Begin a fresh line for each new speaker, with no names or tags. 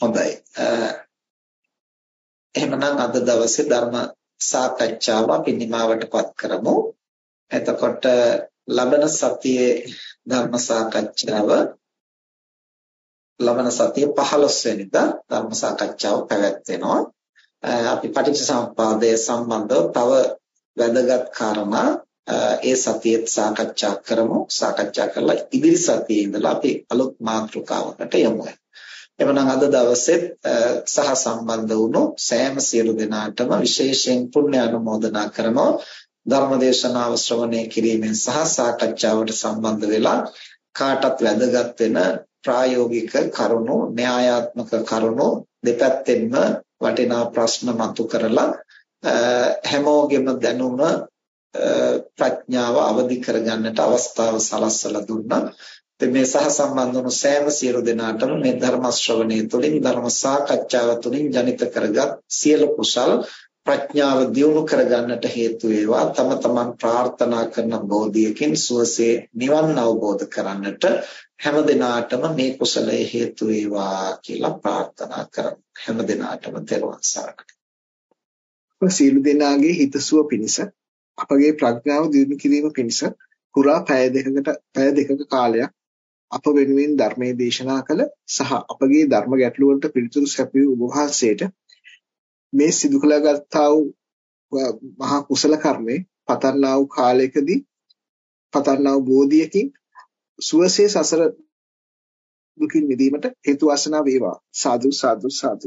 හොඳයි. එහෙමනම් අද දවසේ ධර්ම සාකච්ඡාව අපි නිමාවටපත් කරමු. එතකොට ලබන සතියේ ධර්ම සාකච්ඡාව ලබන සතිය 15 වෙනිදා ධර්ම සාකච්ඡාව පැවැත්වෙනවා. අපි පටිච්චසමුප්පාදය සම්බන්ධව තව වැදගත් කාරණා ඒ සතියේත් සාකච්ඡා කරමු. සාකච්ඡා කරලා ඉදිරි සතියේ ඉඳලා අපි අලුත් මාතෘකාවකට යමු. එවනම් අද දවසෙත් සහ සම්බන්ධ වුණු සෑම සියලු දෙනාටම විශේෂයෙන් පුණ්‍ය අනුමෝදනා කරනවා. ධර්මදේශනාව ශ්‍රවණය කිරීමෙන් සහ සාකච්ඡාවට සම්බන්ධ වෙලා කාටත් වැදගත් වෙන ප්‍රායෝගික කරුණු න්‍යායාත්මක කරුණු දෙපැත්තෙන්ම වටිනා ප්‍රශ්න මතු කරලා හැමෝගෙම දැනුම ප්‍රඥාව අවදි කරගන්නට අවස්ථාව සලස්සලා දුන්නා. ඉතින් මේ සහ සම්බන්ධ වුණු සෑම සියලු දෙනාටම මේ ධර්ම ශ්‍රවණය තුළින් ධර්ම සාකච්ඡාව තුළින් ජනිත කරගත් සියලු කුසල් ප්‍රඥාව දියුණු කරගන්නට හේතු වේවා තම තමන් ප්‍රාර්ථනා කරන බෝධියකින් සුවසේ නිවන් අවබෝධ කරන්නට හැම දිනාටම මේ කුසලයේ හේතු වේවා කියලා ප්‍රාර්ථනා කරමු හැම දිනාටම තෙරුවන් සරණයි.
සීල දෙනාගේ හිතසුව පිණිස අපගේ ප්‍රඥාව දියුණු කිරීම පිණිස පුරා පැය දෙකකට පැය දෙකක කාලයක් අප වෙනුවෙන් ධර්මයේ දේශනා කළ සහ අපගේ ධර්ම ගැටළු වලට පිළිතුරු සැපයූ ඔබ වහන්සේට මේ සිදු කළගත්තා වූ මහා කුසල කර්මේ පතන්නා වූ කාලයකදී පතන්නා වූ බෝධියකින් සුවසේ සසර දුකින් මිදීමට හේතු වාසනා වේවා. සාදු සාදු සාදු.